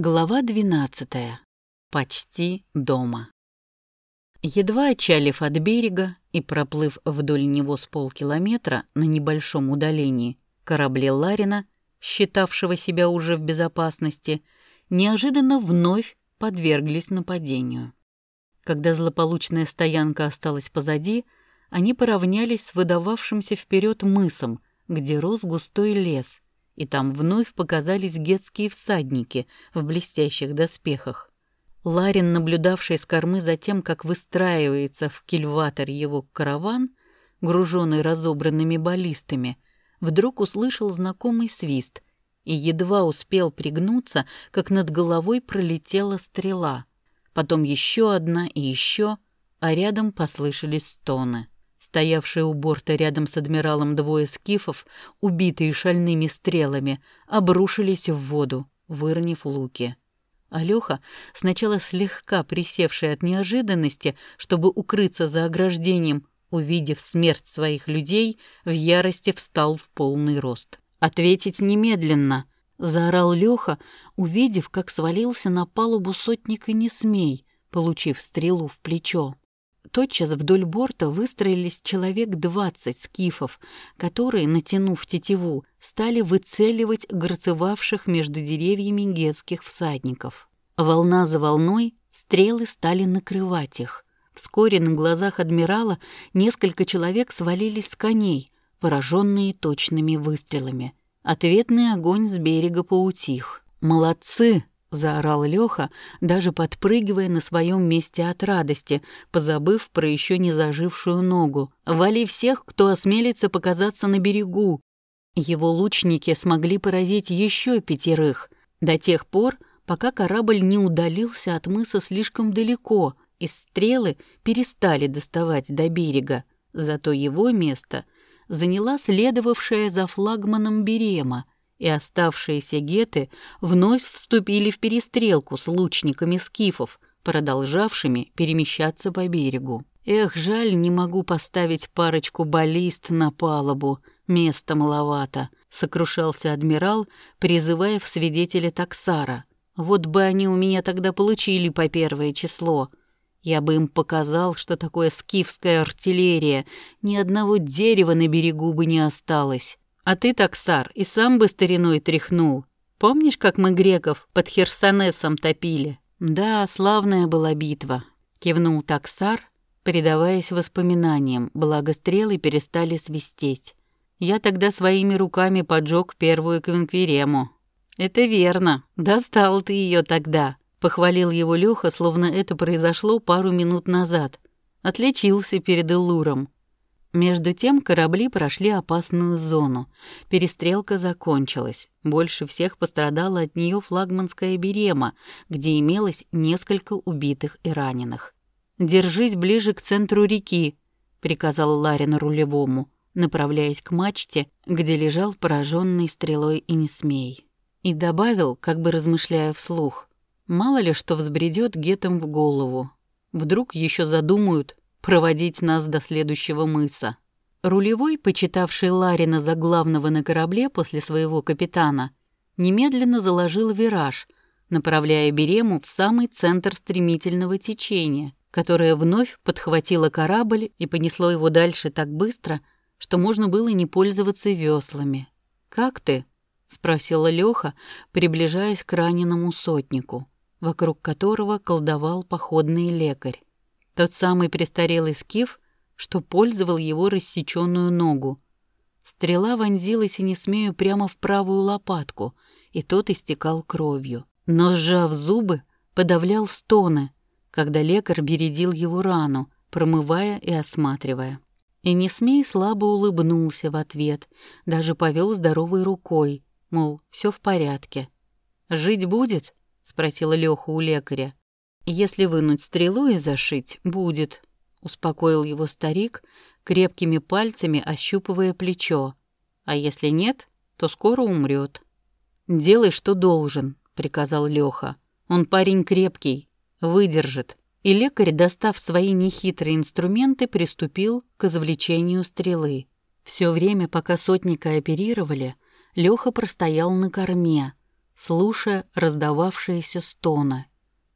Глава 12. Почти дома. Едва отчалив от берега и проплыв вдоль него с полкилометра на небольшом удалении, корабли Ларина, считавшего себя уже в безопасности, неожиданно вновь подверглись нападению. Когда злополучная стоянка осталась позади, они поравнялись с выдававшимся вперед мысом, где рос густой лес — и там вновь показались гетские всадники в блестящих доспехах. Ларин, наблюдавший с кормы за тем, как выстраивается в кильватор его караван, груженный разобранными баллистами, вдруг услышал знакомый свист и едва успел пригнуться, как над головой пролетела стрела. Потом еще одна и еще, а рядом послышались стоны. Стоявшие у борта рядом с адмиралом двое скифов, убитые шальными стрелами, обрушились в воду, выронив луки. Алёха, сначала слегка присевший от неожиданности, чтобы укрыться за ограждением, увидев смерть своих людей, в ярости встал в полный рост. «Ответить немедленно!» — заорал Лёха, увидев, как свалился на палубу сотника Несмей, получив стрелу в плечо. Тотчас вдоль борта выстроились человек двадцать скифов, которые, натянув тетиву, стали выцеливать горцевавших между деревьями гетских всадников. Волна за волной стрелы стали накрывать их. Вскоре на глазах адмирала несколько человек свалились с коней, пораженные точными выстрелами. Ответный огонь с берега поутих. «Молодцы!» — заорал Лёха, даже подпрыгивая на своем месте от радости, позабыв про еще не зажившую ногу. «Вали всех, кто осмелится показаться на берегу!» Его лучники смогли поразить еще пятерых, до тех пор, пока корабль не удалился от мыса слишком далеко, и стрелы перестали доставать до берега. Зато его место заняла следовавшая за флагманом Берема — и оставшиеся геты вновь вступили в перестрелку с лучниками скифов, продолжавшими перемещаться по берегу. Эх, жаль, не могу поставить парочку баллист на палубу, места маловато, сокрушался адмирал, призывая в свидетеля таксара. Вот бы они у меня тогда получили по первое число. Я бы им показал, что такое скифская артиллерия, ни одного дерева на берегу бы не осталось. А ты, таксар, и сам бы стариной тряхнул. Помнишь, как мы греков под Херсонесом топили? Да, славная была битва, кивнул таксар, предаваясь воспоминаниям, благо стрелы перестали свистеть. Я тогда своими руками поджег первую квинквирему. Это верно, достал ты ее тогда, похвалил его Леха, словно это произошло пару минут назад. Отличился перед Элуром. Между тем корабли прошли опасную зону. Перестрелка закончилась. Больше всех пострадала от нее флагманская Берема, где имелось несколько убитых и раненых. «Держись ближе к центру реки», — приказал Ларин рулевому, направляясь к мачте, где лежал пораженный стрелой и не смей. И добавил, как бы размышляя вслух, «Мало ли что взбредет гетом в голову. Вдруг еще задумают проводить нас до следующего мыса. Рулевой, почитавший Ларина за главного на корабле после своего капитана, немедленно заложил вираж, направляя Берему в самый центр стремительного течения, которое вновь подхватило корабль и понесло его дальше так быстро, что можно было не пользоваться веслами. «Как ты?» — спросила Лёха, приближаясь к раненому сотнику, вокруг которого колдовал походный лекарь. Тот самый престарелый скиф, что пользовал его рассеченную ногу. Стрела вонзилась и не смею прямо в правую лопатку, и тот истекал кровью. Но, сжав зубы, подавлял стоны, когда лекарь бередил его рану, промывая и осматривая. И не смей слабо улыбнулся в ответ, даже повел здоровой рукой, мол, все в порядке. «Жить будет?» — спросила Леха у лекаря. «Если вынуть стрелу и зашить, будет», — успокоил его старик, крепкими пальцами ощупывая плечо. «А если нет, то скоро умрет». «Делай, что должен», — приказал Леха. «Он парень крепкий, выдержит». И лекарь, достав свои нехитрые инструменты, приступил к извлечению стрелы. Все время, пока сотника оперировали, Леха простоял на корме, слушая раздававшиеся стоны,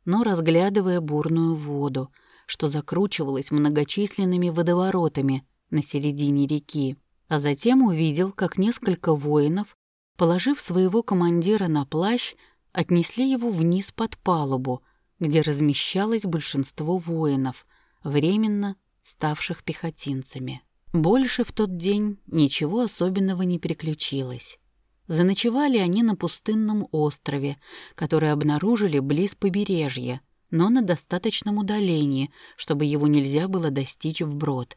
но разглядывая бурную воду, что закручивалась многочисленными водоворотами на середине реки, а затем увидел, как несколько воинов, положив своего командира на плащ, отнесли его вниз под палубу, где размещалось большинство воинов, временно ставших пехотинцами. Больше в тот день ничего особенного не приключилось. Заночевали они на пустынном острове, который обнаружили близ побережья, но на достаточном удалении, чтобы его нельзя было достичь вброд.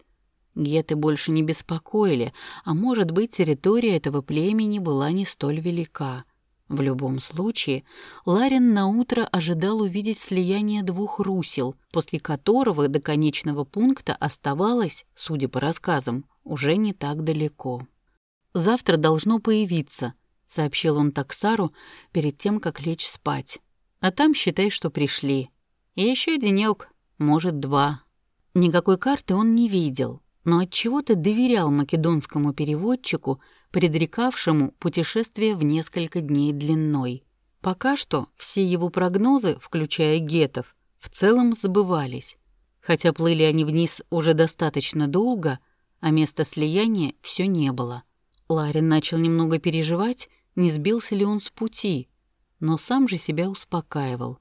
Геты больше не беспокоили, а может быть, территория этого племени была не столь велика. В любом случае, Ларин наутро ожидал увидеть слияние двух русел, после которого до конечного пункта оставалось, судя по рассказам, уже не так далеко. «Завтра должно появиться», — сообщил он Таксару перед тем, как лечь спать. «А там считай, что пришли. И еще денек, может, два». Никакой карты он не видел, но отчего-то доверял македонскому переводчику, предрекавшему путешествие в несколько дней длиной. Пока что все его прогнозы, включая гетов, в целом сбывались. Хотя плыли они вниз уже достаточно долго, а места слияния все не было. Ларин начал немного переживать, не сбился ли он с пути, но сам же себя успокаивал.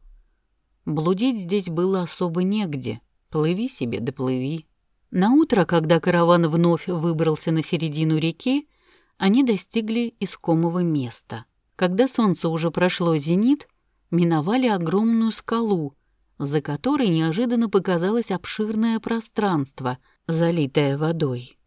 Блудить здесь было особо негде. Плыви себе, да плыви. На утро, когда караван вновь выбрался на середину реки, они достигли искомого места. Когда солнце уже прошло зенит, миновали огромную скалу, за которой неожиданно показалось обширное пространство, залитое водой.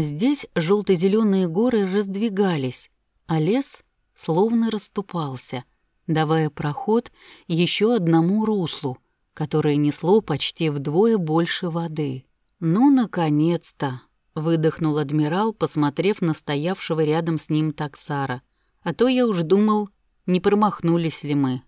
Здесь желто-зеленые горы раздвигались, а лес словно расступался, давая проход еще одному руслу, которое несло почти вдвое больше воды. «Ну, наконец-то!» — выдохнул адмирал, посмотрев на стоявшего рядом с ним таксара. «А то я уж думал, не промахнулись ли мы».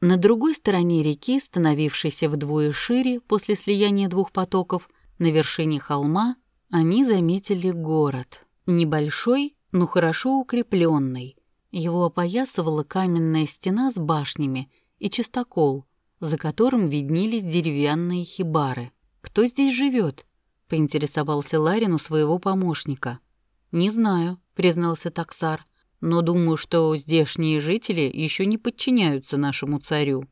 На другой стороне реки, становившейся вдвое шире после слияния двух потоков, на вершине холма, они заметили город. Небольшой, но хорошо укрепленный. Его опоясывала каменная стена с башнями и чистокол, за которым виднелись деревянные хибары. «Кто здесь живет? поинтересовался Ларин у своего помощника. «Не знаю», — признался таксар, «но думаю, что здешние жители еще не подчиняются нашему царю».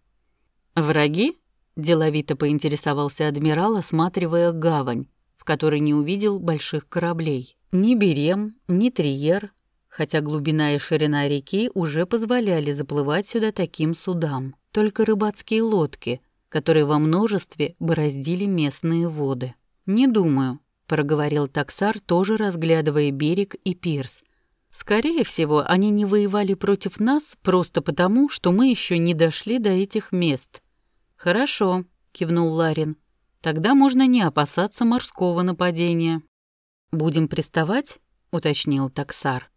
«Враги?» — деловито поинтересовался адмирал, осматривая гавань, в которой не увидел больших кораблей. Ни Берем, ни Триер, хотя глубина и ширина реки уже позволяли заплывать сюда таким судам. Только рыбацкие лодки — которые во множестве бороздили местные воды. «Не думаю», — проговорил таксар, тоже разглядывая берег и пирс. «Скорее всего, они не воевали против нас просто потому, что мы еще не дошли до этих мест». «Хорошо», — кивнул Ларин. «Тогда можно не опасаться морского нападения». «Будем приставать?» — уточнил таксар.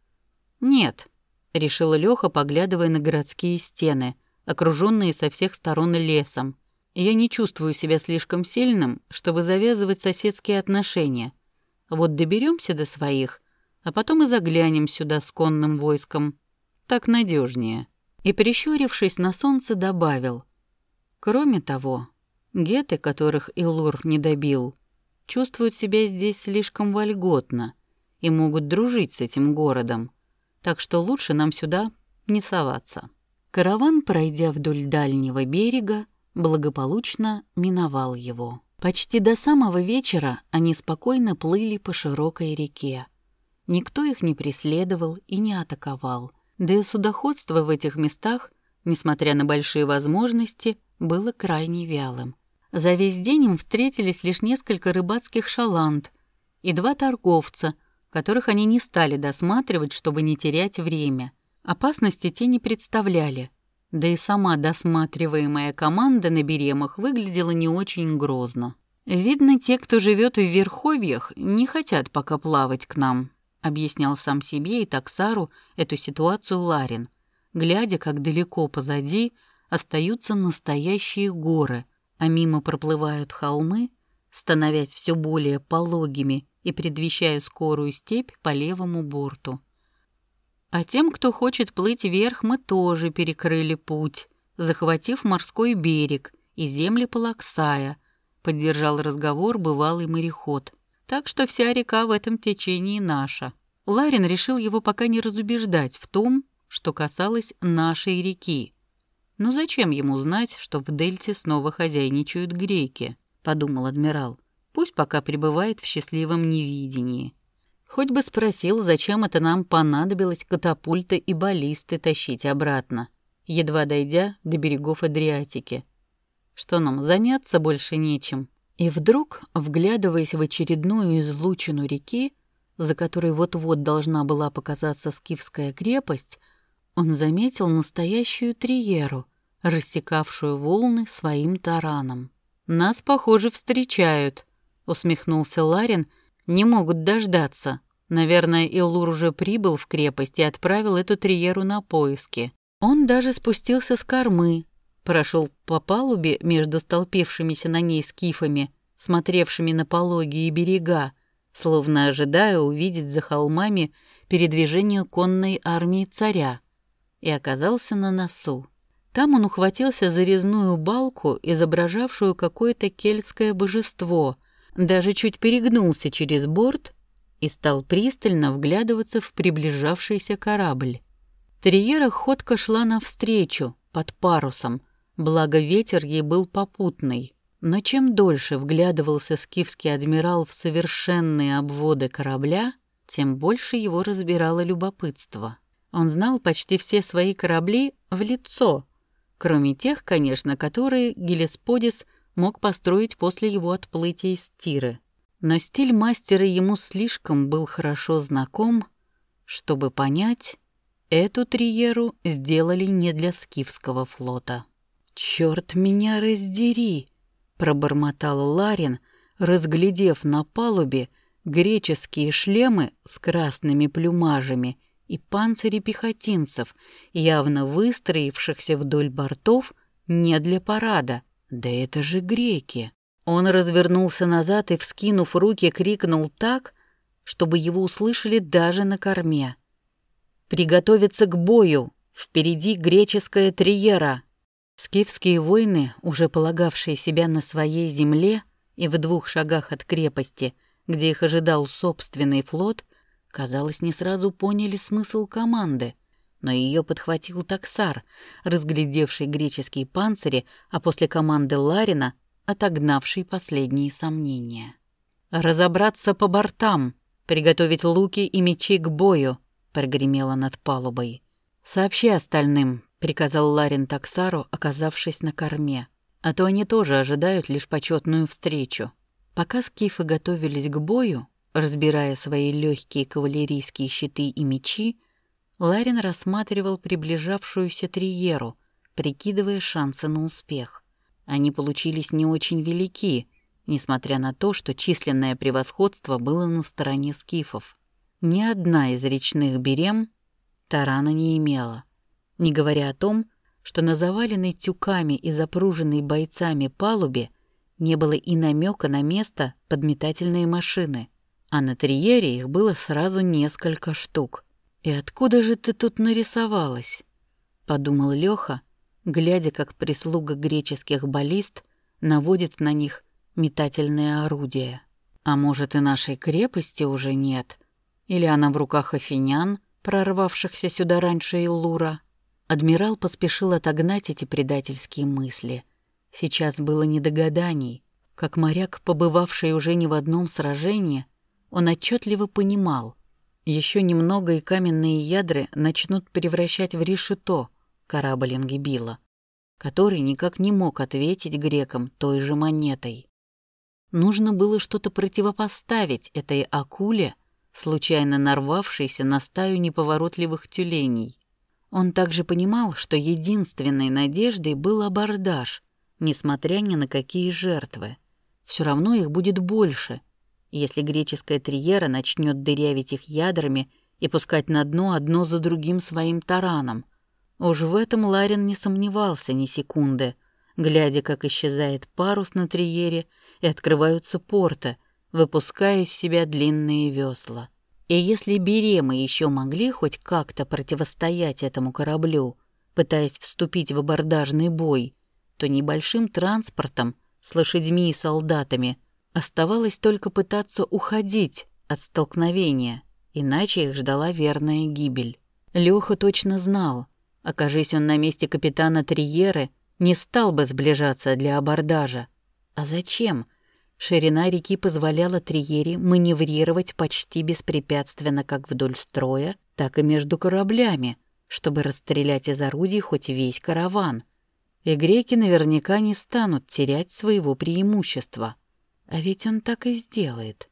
«Нет», — решила Лёха, поглядывая на городские стены, окруженные со всех сторон лесом. Я не чувствую себя слишком сильным, чтобы завязывать соседские отношения. Вот доберемся до своих, а потом и заглянем сюда с конным войском. Так надежнее. И, прищурившись на солнце, добавил. Кроме того, геты, которых Илур не добил, чувствуют себя здесь слишком вольготно и могут дружить с этим городом, так что лучше нам сюда не соваться. Караван, пройдя вдоль дальнего берега, благополучно миновал его. Почти до самого вечера они спокойно плыли по широкой реке. Никто их не преследовал и не атаковал, да и судоходство в этих местах, несмотря на большие возможности, было крайне вялым. За весь день им встретились лишь несколько рыбацких шаланд и два торговца, которых они не стали досматривать, чтобы не терять время. Опасности те не представляли — да и сама досматриваемая команда на беремах выглядела не очень грозно. «Видно, те, кто живет в Верховьях, не хотят пока плавать к нам», объяснял сам себе и таксару эту ситуацию Ларин, глядя, как далеко позади остаются настоящие горы, а мимо проплывают холмы, становясь все более пологими и предвещая скорую степь по левому борту. А тем, кто хочет плыть вверх, мы тоже перекрыли путь, захватив морской берег и земли Палаксая, поддержал разговор бывалый мореход. Так что вся река в этом течении наша. Ларин решил его пока не разубеждать в том, что касалось нашей реки. «Ну зачем ему знать, что в дельте снова хозяйничают греки?» — подумал адмирал. «Пусть пока пребывает в счастливом невидении. Хоть бы спросил, зачем это нам понадобилось катапульты и баллисты тащить обратно, едва дойдя до берегов Адриатики. Что нам, заняться больше нечем?» И вдруг, вглядываясь в очередную излучину реки, за которой вот-вот должна была показаться скифская крепость, он заметил настоящую триеру, рассекавшую волны своим тараном. «Нас, похоже, встречают», — усмехнулся Ларин. «Не могут дождаться. Наверное, Илур уже прибыл в крепость и отправил эту триеру на поиски. Он даже спустился с кормы, прошел по палубе между столпившимися на ней скифами, смотревшими на пологие берега, словно ожидая увидеть за холмами передвижение конной армии царя и оказался на носу. Там он ухватился за резную балку, изображавшую какое-то кельтское божество, даже чуть перегнулся через борт и стал пристально вглядываться в приближавшийся корабль. Триера ходко шла навстречу, под парусом, благо ветер ей был попутный. Но чем дольше вглядывался скифский адмирал в совершенные обводы корабля, тем больше его разбирало любопытство. Он знал почти все свои корабли в лицо, кроме тех, конечно, которые Гелесподис мог построить после его отплытия из Тиры. Но стиль мастера ему слишком был хорошо знаком, чтобы понять, эту триеру сделали не для скифского флота. «Чёрт меня раздери!» — пробормотал Ларин, разглядев на палубе греческие шлемы с красными плюмажами и панцири пехотинцев, явно выстроившихся вдоль бортов не для парада. Да это же греки. Он развернулся назад и, вскинув руки, крикнул так, чтобы его услышали даже на корме. «Приготовиться к бою! Впереди греческая триера!» Скифские воины, уже полагавшие себя на своей земле и в двух шагах от крепости, где их ожидал собственный флот, Казалось, не сразу поняли смысл команды, но ее подхватил таксар, разглядевший греческие панцири, а после команды Ларина отогнавший последние сомнения. «Разобраться по бортам, приготовить луки и мечи к бою», — прогремело над палубой. «Сообщи остальным», — приказал Ларин таксару, оказавшись на корме. «А то они тоже ожидают лишь почетную встречу». Пока скифы готовились к бою, Разбирая свои легкие кавалерийские щиты и мечи, Ларин рассматривал приближавшуюся триеру, прикидывая шансы на успех. Они получились не очень велики, несмотря на то, что численное превосходство было на стороне скифов. Ни одна из речных берем тарана не имела, не говоря о том, что на заваленной тюками и запруженной бойцами палубе не было и намека на место подметательной машины — а на триере их было сразу несколько штук. «И откуда же ты тут нарисовалась?» — подумал Лёха, глядя, как прислуга греческих баллист наводит на них метательные орудия. «А может, и нашей крепости уже нет? Или она в руках афинян, прорвавшихся сюда раньше Иллура?» Адмирал поспешил отогнать эти предательские мысли. Сейчас было не до гаданий. Как моряк, побывавший уже не в одном сражении, он отчетливо понимал, еще немного и каменные ядры начнут превращать в решето корабль Ингибила, который никак не мог ответить грекам той же монетой. Нужно было что-то противопоставить этой акуле, случайно нарвавшейся на стаю неповоротливых тюленей. Он также понимал, что единственной надеждой был абордаж, несмотря ни на какие жертвы. Все равно их будет больше, если греческая триера начнет дырявить их ядрами и пускать на дно одно за другим своим тараном. Уж в этом Ларин не сомневался ни секунды, глядя, как исчезает парус на триере и открываются порты, выпуская из себя длинные весла. И если Беремы еще могли хоть как-то противостоять этому кораблю, пытаясь вступить в абордажный бой, то небольшим транспортом с лошадьми и солдатами оставалось только пытаться уходить от столкновения, иначе их ждала верная гибель. Лёха точно знал, окажись он на месте капитана Триеры, не стал бы сближаться для абордажа. А зачем? Ширина реки позволяла Триере маневрировать почти беспрепятственно как вдоль строя, так и между кораблями, чтобы расстрелять из орудий хоть весь караван. И греки наверняка не станут терять своего преимущества. А ведь он так и сделает.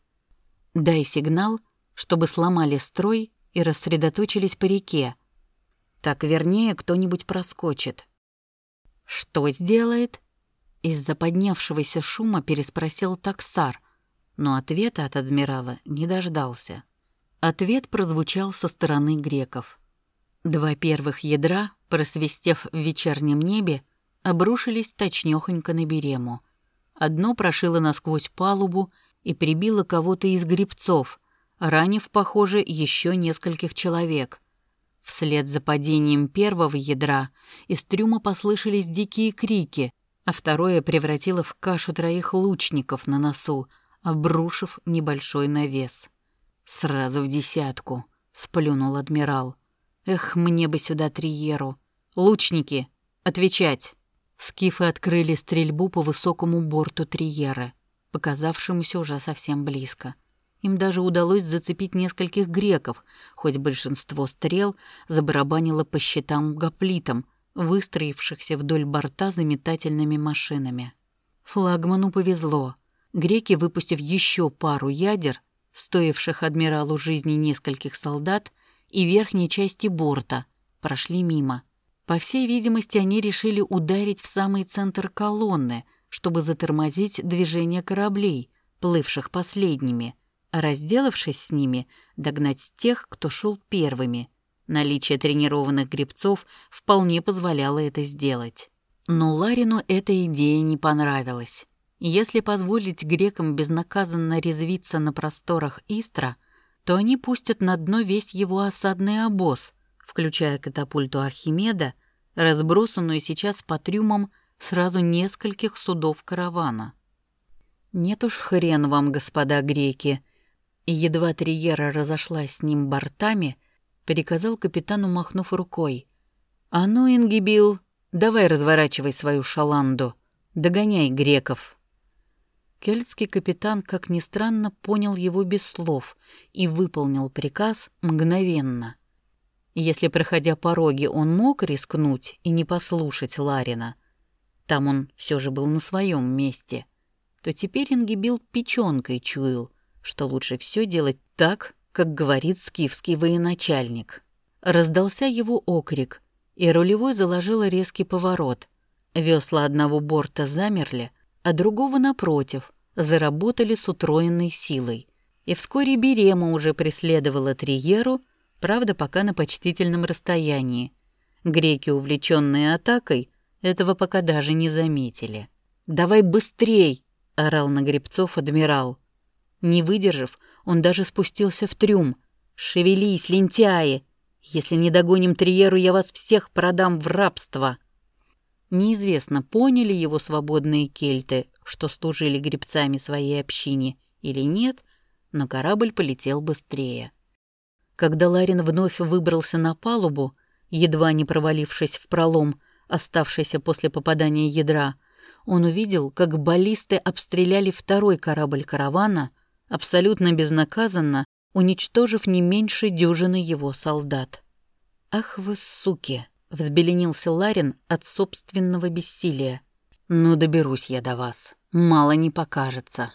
Дай сигнал, чтобы сломали строй и рассредоточились по реке. Так вернее кто-нибудь проскочит. Что сделает? Из-за поднявшегося шума переспросил таксар, но ответа от адмирала не дождался. Ответ прозвучал со стороны греков. Два первых ядра, просвистев в вечернем небе, обрушились точнёхонько на берему. Одно прошило насквозь палубу и прибило кого-то из гребцов, ранив, похоже, еще нескольких человек. Вслед за падением первого ядра из трюма послышались дикие крики, а второе превратило в кашу троих лучников на носу, обрушив небольшой навес. «Сразу в десятку», — сплюнул адмирал. «Эх, мне бы сюда Триеру! Лучники, отвечать!» Скифы открыли стрельбу по высокому борту Триеры, показавшемуся уже совсем близко. Им даже удалось зацепить нескольких греков, хоть большинство стрел забарабанило по щитам гоплитам, выстроившихся вдоль борта за метательными машинами. Флагману повезло. Греки, выпустив еще пару ядер, стоивших адмиралу жизни нескольких солдат, и верхней части борта, прошли мимо. По всей видимости, они решили ударить в самый центр колонны, чтобы затормозить движение кораблей, плывших последними, а разделавшись с ними, догнать тех, кто шел первыми — Наличие тренированных гребцов вполне позволяло это сделать. Но Ларину эта идея не понравилась. Если позволить грекам безнаказанно резвиться на просторах Истра, то они пустят на дно весь его осадный обоз, включая катапульту Архимеда, разбросанную сейчас по трюмам сразу нескольких судов каравана. Нет уж хрен вам, господа греки. И едва Триера разошлась с ним бортами — приказал капитану, махнув рукой. «А ну, Ингибил, давай разворачивай свою шаланду, догоняй греков». Кельтский капитан, как ни странно, понял его без слов и выполнил приказ мгновенно. Если, проходя пороги, он мог рискнуть и не послушать Ларина, там он все же был на своем месте, то теперь Ингибил печенкой чуял, что лучше все делать так, как говорит скифский военачальник. Раздался его окрик, и рулевой заложил резкий поворот. Весла одного борта замерли, а другого, напротив, заработали с утроенной силой. И вскоре Берема уже преследовала Триеру, правда, пока на почтительном расстоянии. Греки, увлеченные атакой, этого пока даже не заметили. «Давай быстрей!» — орал на гребцов адмирал. Не выдержав, он даже спустился в трюм. «Шевелись, лентяи! Если не догоним Триеру, я вас всех продам в рабство!» Неизвестно, поняли его свободные кельты, что служили гребцами своей общине, или нет, но корабль полетел быстрее. Когда Ларин вновь выбрался на палубу, едва не провалившись в пролом, оставшийся после попадания ядра, он увидел, как баллисты обстреляли второй корабль каравана — абсолютно безнаказанно уничтожив не меньше дюжины его солдат. «Ах вы суки!» — взбеленился Ларин от собственного бессилия. «Ну, доберусь я до вас. Мало не покажется».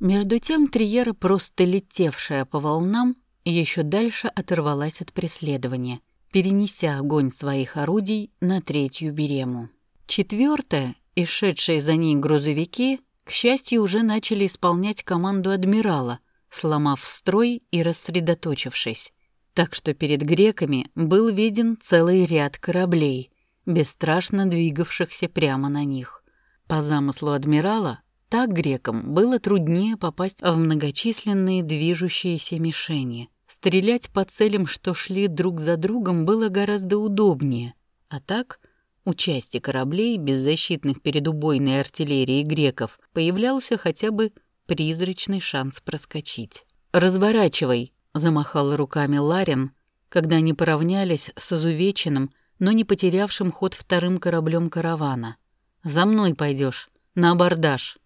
Между тем Триера, просто летевшая по волнам, еще дальше оторвалась от преследования, перенеся огонь своих орудий на третью берему. Четвертая и шедшие за ней грузовики к счастью, уже начали исполнять команду адмирала, сломав строй и рассредоточившись. Так что перед греками был виден целый ряд кораблей, бесстрашно двигавшихся прямо на них. По замыслу адмирала, так грекам было труднее попасть в многочисленные движущиеся мишени, Стрелять по целям, что шли друг за другом, было гораздо удобнее. А так, у части кораблей, беззащитных перед убойной артиллерией греков, появлялся хотя бы призрачный шанс проскочить. «Разворачивай!» — замахал руками Ларин, когда они поравнялись с изувеченным, но не потерявшим ход вторым кораблем каравана. «За мной пойдешь, на абордаж!»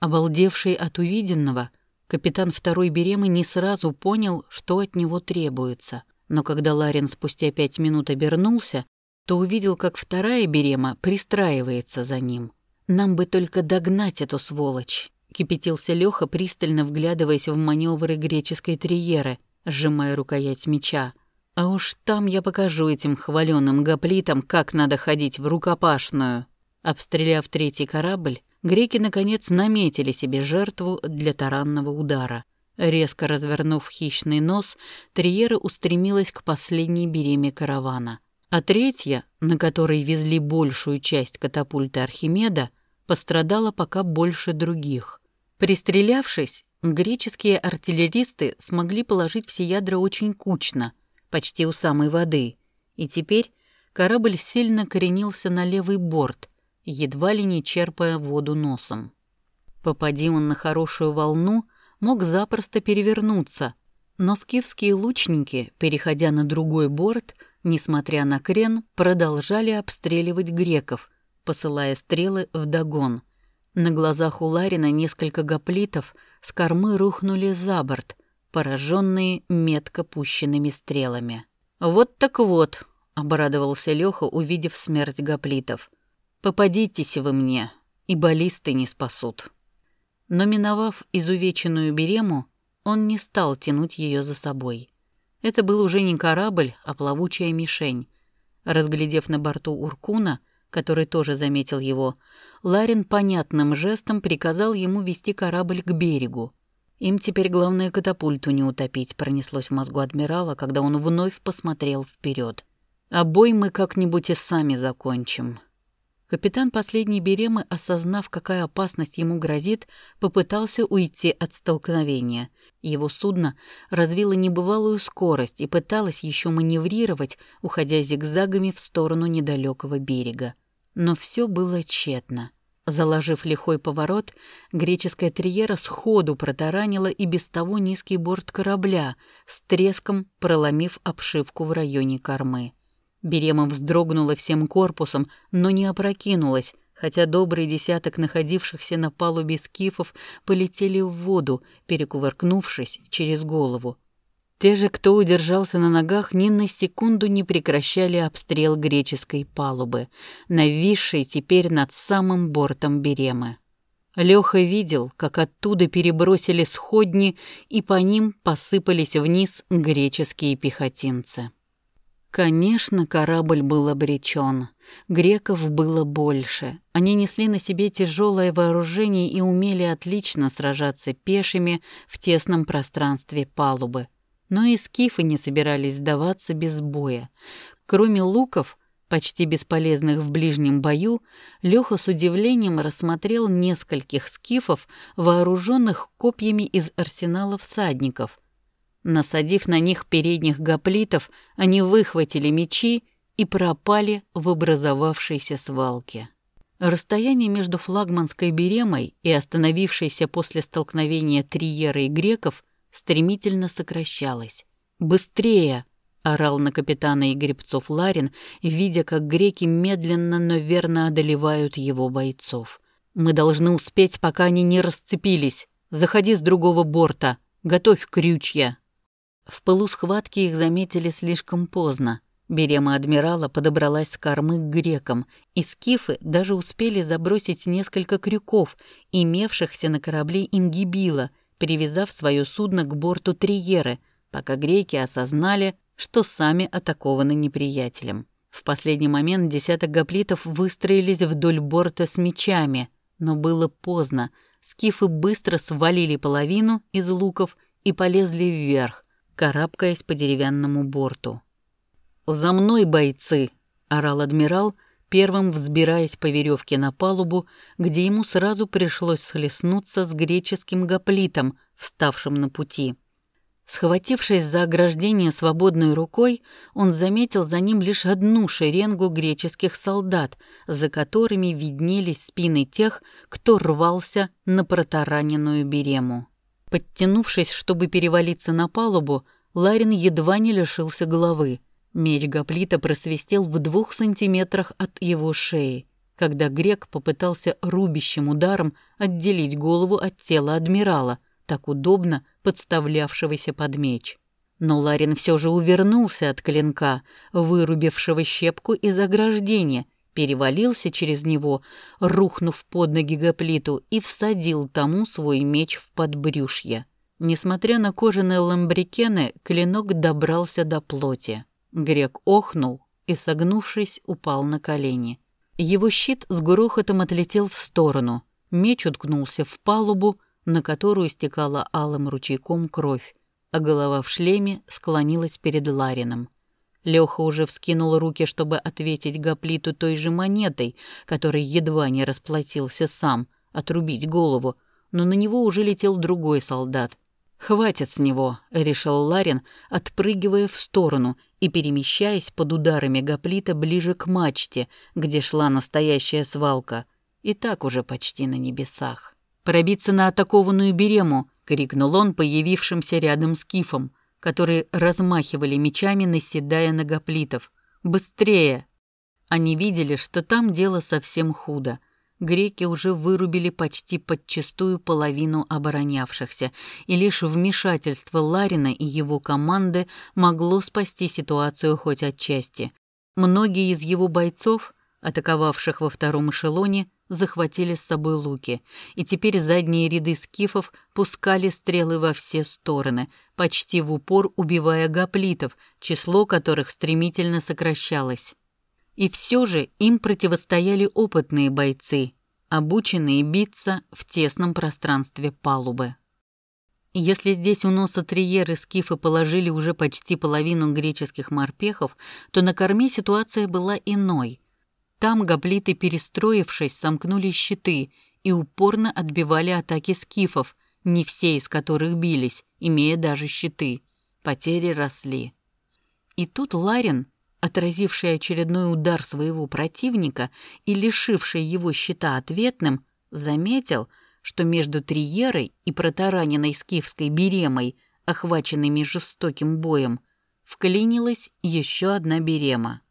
Обалдевший от увиденного, капитан второй Беремы не сразу понял, что от него требуется. Но когда Ларин спустя пять минут обернулся, то увидел, как вторая Берема пристраивается за ним. «Нам бы только догнать эту сволочь!» — кипятился Лёха, пристально вглядываясь в маневры греческой триеры, сжимая рукоять меча. «А уж там я покажу этим хваленым гоплитам, как надо ходить в рукопашную!» Обстреляв третий корабль, греки, наконец, наметили себе жертву для таранного удара. Резко развернув хищный нос, Триера устремилась к последней береме каравана — а третья, на которой везли большую часть катапульты Архимеда, пострадала пока больше других. Пристрелявшись, греческие артиллеристы смогли положить все ядра очень кучно, почти у самой воды, и теперь корабль сильно коренился на левый борт, едва ли не черпая воду носом. Попади он на хорошую волну, мог запросто перевернуться, но скифские лучники, переходя на другой борт, несмотря на крен, продолжали обстреливать греков, посылая стрелы в догон. На глазах у Ларина несколько гоплитов с кормы рухнули за борт, пораженные метко пущенными стрелами. «Вот так вот», — обрадовался Леха, увидев смерть гоплитов. «Попадитесь вы мне, и баллисты не спасут». Но миновав изувеченную берему, он не стал тянуть ее за собой. Это был уже не корабль, а плавучая мишень. Разглядев на борту Уркуна, который тоже заметил его, Ларин понятным жестом приказал ему вести корабль к берегу. Им теперь главное катапульту не утопить, пронеслось в мозгу адмирала, когда он вновь посмотрел вперед. А бой мы как-нибудь и сами закончим. Капитан последней Беремы, осознав, какая опасность ему грозит, попытался уйти от столкновения. Его судно развило небывалую скорость и пыталось еще маневрировать, уходя зигзагами в сторону недалекого берега. Но все было тщетно. Заложив лихой поворот, греческая триера сходу протаранила и без того низкий борт корабля, с треском проломив обшивку в районе кормы. Берема вздрогнула всем корпусом, но не опрокинулась, хотя добрый десяток находившихся на палубе скифов полетели в воду, перекувыркнувшись через голову. Те же, кто удержался на ногах, ни на секунду не прекращали обстрел греческой палубы, нависшей теперь над самым бортом Беремы. Леха видел, как оттуда перебросили сходни, и по ним посыпались вниз греческие пехотинцы. Конечно, корабль был обречен. Греков было больше. Они несли на себе тяжелое вооружение и умели отлично сражаться пешими в тесном пространстве палубы. Но и скифы не собирались сдаваться без боя. Кроме луков, почти бесполезных в ближнем бою, Леха с удивлением рассмотрел нескольких скифов, вооруженных копьями из арсенала всадников — Насадив на них передних гоплитов, они выхватили мечи и пропали в образовавшейся свалке. Расстояние между флагманской беремой и остановившейся после столкновения Триера и греков стремительно сокращалось. «Быстрее!» — орал на капитана и гребцов Ларин, видя, как греки медленно, но верно одолевают его бойцов. «Мы должны успеть, пока они не расцепились. Заходи с другого борта. Готовь крючья!» В пылу схватки их заметили слишком поздно. Берема адмирала подобралась с кормы к грекам, и скифы даже успели забросить несколько крюков, имевшихся на корабле Ингибила, привязав свое судно к борту Триеры, пока греки осознали, что сами атакованы неприятелем. В последний момент десяток гоплитов выстроились вдоль борта с мечами, но было поздно. Скифы быстро свалили половину из луков и полезли вверх, карабкаясь по деревянному борту. «За мной, бойцы!» — орал адмирал, первым взбираясь по веревке на палубу, где ему сразу пришлось схлестнуться с греческим гоплитом, вставшим на пути. Схватившись за ограждение свободной рукой, он заметил за ним лишь одну шеренгу греческих солдат, за которыми виднелись спины тех, кто рвался на протараненную берему. Подтянувшись, чтобы перевалиться на палубу, Ларин едва не лишился головы. Меч гоплита просвистел в двух сантиметрах от его шеи, когда грек попытался рубящим ударом отделить голову от тела адмирала — так удобно подставлявшегося под меч. Но Ларин все же увернулся от клинка, вырубившего щепку из ограждения, перевалился через него, рухнув под ноги гоплиту и всадил тому свой меч в подбрюшье. Несмотря на кожаные ламбрикены, клинок добрался до плоти. Грек охнул и, согнувшись, упал на колени. Его щит с грохотом отлетел в сторону, меч уткнулся в палубу, на которую стекала алым ручейком кровь, а голова в шлеме склонилась перед Ларином. Леха уже вскинул руки, чтобы ответить гоплиту той же монетой, которой едва не расплатился сам, отрубить голову, но на него уже летел другой солдат. «Хватит с него», — решил Ларин, отпрыгивая в сторону и перемещаясь под ударами гоплита ближе к мачте, где шла настоящая свалка, и так уже почти на небесах. «Пробиться на атакованную берему!» — крикнул он появившимся рядом с кифом, которые размахивали мечами, наседая на гоплитов. «Быстрее!» Они видели, что там дело совсем худо. Греки уже вырубили почти подчистую половину оборонявшихся, и лишь вмешательство Ларина и его команды могло спасти ситуацию хоть отчасти. Многие из его бойцов, атаковавших во втором эшелоне, захватили с собой луки, и теперь задние ряды скифов пускали стрелы во все стороны, почти в упор убивая гоплитов, число которых стремительно сокращалось. И все же им противостояли опытные бойцы, обученные биться в тесном пространстве палубы. Если здесь у носа Триеры скифы положили уже почти половину греческих морпехов, то на корме ситуация была иной — там гоплиты, перестроившись, сомкнули щиты и упорно отбивали атаки скифов, не все из которых бились, имея даже щиты. Потери росли. И тут Ларин, отразивший очередной удар своего противника и лишивший его щита ответным, заметил, что между Триерой и протараненной скифской беремой, охваченными жестоким боем, вклинилась еще одна берема.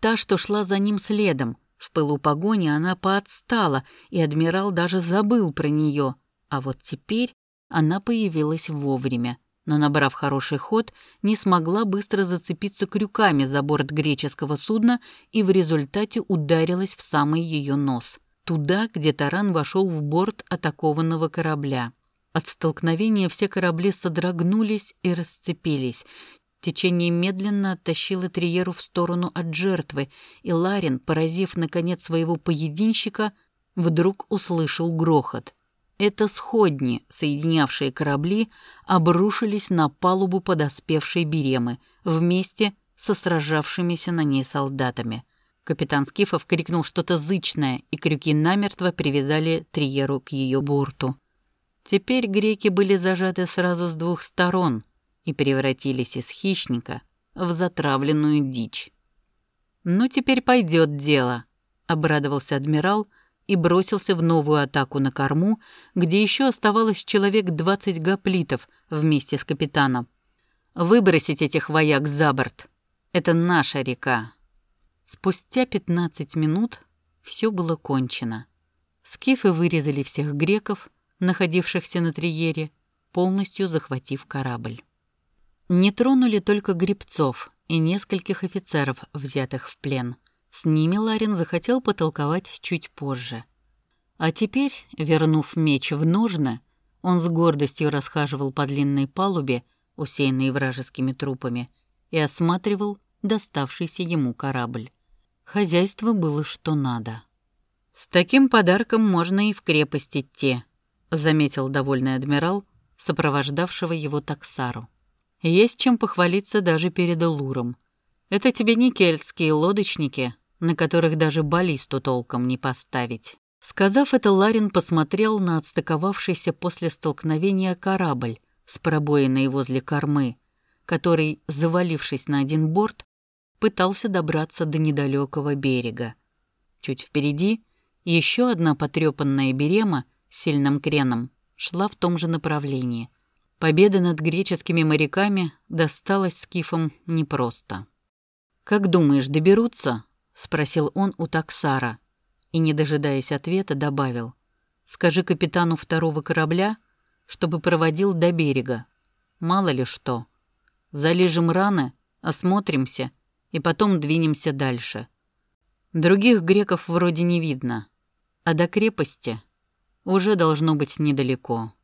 Та, что шла за ним следом. В пылу погони она поотстала, и адмирал даже забыл про нее. А вот теперь она появилась вовремя, но, набрав хороший ход, не смогла быстро зацепиться крюками за борт греческого судна и в результате ударилась в самый ее нос, туда, где таран вошел в борт атакованного корабля. От столкновения все корабли содрогнулись и расцепились. Течение медленно оттащило Триеру в сторону от жертвы, и Ларин, поразив наконец своего поединщика, вдруг услышал грохот. Это сходни, соединявшие корабли, обрушились на палубу подоспевшей Беремы вместе со сражавшимися на ней солдатами. Капитан Скифов крикнул что-то зычное, и крюки намертво привязали Триеру к ее борту. Теперь греки были зажаты сразу с двух сторон — и превратились из хищника в затравленную дичь. «Ну, теперь пойдет дело», — обрадовался адмирал и бросился в новую атаку на корму, где еще оставалось человек двадцать гоплитов вместе с капитаном. «Выбросить этих вояк за борт. Это наша река». Спустя пятнадцать минут все было кончено. Скифы вырезали всех греков, находившихся на Триере, полностью захватив корабль. Не тронули только грибцов и нескольких офицеров, взятых в плен. С ними Ларин захотел потолковать чуть позже. А теперь, вернув меч в ножны, он с гордостью расхаживал по длинной палубе, усеянной вражескими трупами, и осматривал доставшийся ему корабль. Хозяйство было что надо. «С таким подарком можно и в крепость идти», — заметил довольный адмирал, сопровождавшего его таксару. Есть чем похвалиться даже перед Элуром. Это тебе не кельтские лодочники, на которых даже баллисту толком не поставить. Сказав это, Ларин посмотрел на отстыковавшийся после столкновения корабль, с пробоиной возле кормы, который, завалившись на один борт, пытался добраться до недалекого берега. Чуть впереди еще одна потрепанная берема с сильным креном шла в том же направлении. Победа над греческими моряками досталась скифам непросто. «Как думаешь, доберутся?» — спросил он у таксара и, не дожидаясь ответа, добавил. «Скажи капитану второго корабля, чтобы проводил до берега. Мало ли что. Залежем раны, осмотримся и потом двинемся дальше. Других греков вроде не видно, а до крепости уже должно быть недалеко».